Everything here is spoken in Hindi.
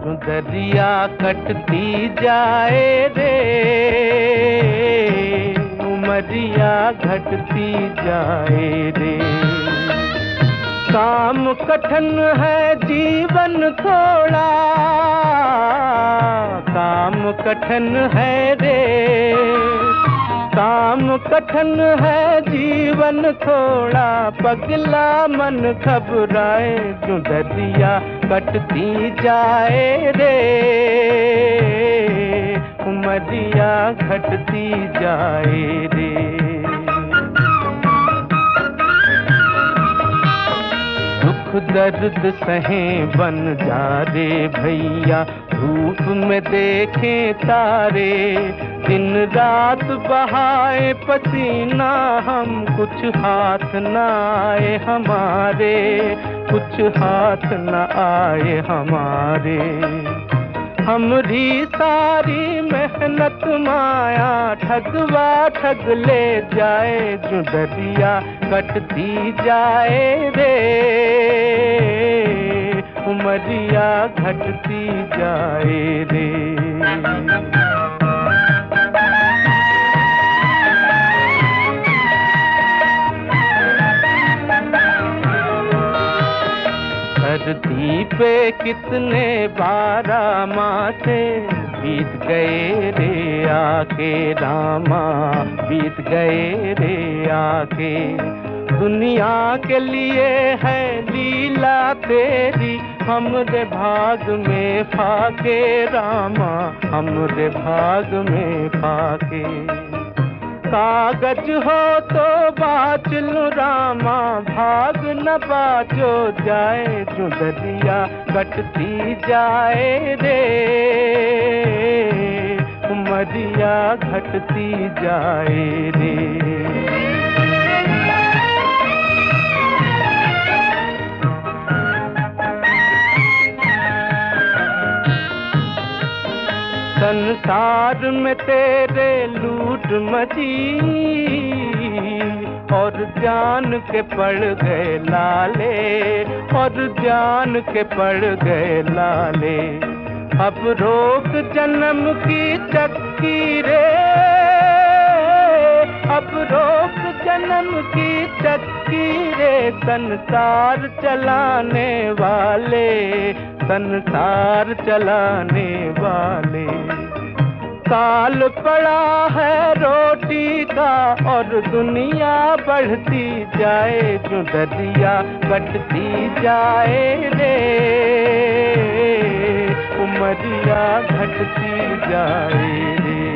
दरिया कटती जाए रे। उमरिया घटती जाए रे। काम कठिन है जीवन थोड़ा। काम कठिन है रे। काम कठिन है जीवन थोड़ा पगला मन घबराए जो दरिया कटती जाए रे? उमरिया घटती जाए रे। दर्द सहे बन जा रे भैया, धूप में देखे तारे। दिन रात बहाए पसीना, हम कुछ हाथ न आए हमारे। कुछ हाथ न आए हमारे। हमरी सारी मेहनत माया, ठगवा ठग ले जाए, जो दरिया कटती जाए रे। उमरिया घटती जाए रे। धरती पे कितने बारा माथे बीत गए रे आके रामा, बीत गए रे आके। दुनिया के लिए है लीला तेरी हमरे भाग में फाके रामा, हमरे भाग में फाके। कागज़ हो तो बाच लू रामा, भाग न बाचो जाए, जो दरिया कटती जाए रे। उमरिया घटती जाए रे। संसार में तेरे लूट मची और जान के पड़ गए लाले, और जान के पड़ गए लाले। अब रोक जन्म की चक्की रे, अब रोक जन्म की चक्की रे, संसार चलाने वाले, संसार चलाने वाले। काल पड़ा है रोटी का और दुनिया बढ़ती जाए, जो दरिया कटती जाए रे। उमरिया घटती जाए